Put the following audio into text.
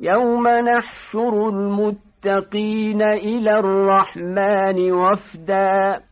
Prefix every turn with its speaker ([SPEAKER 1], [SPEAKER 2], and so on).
[SPEAKER 1] يوم نحشر المتقين إلى الرحمن وفداً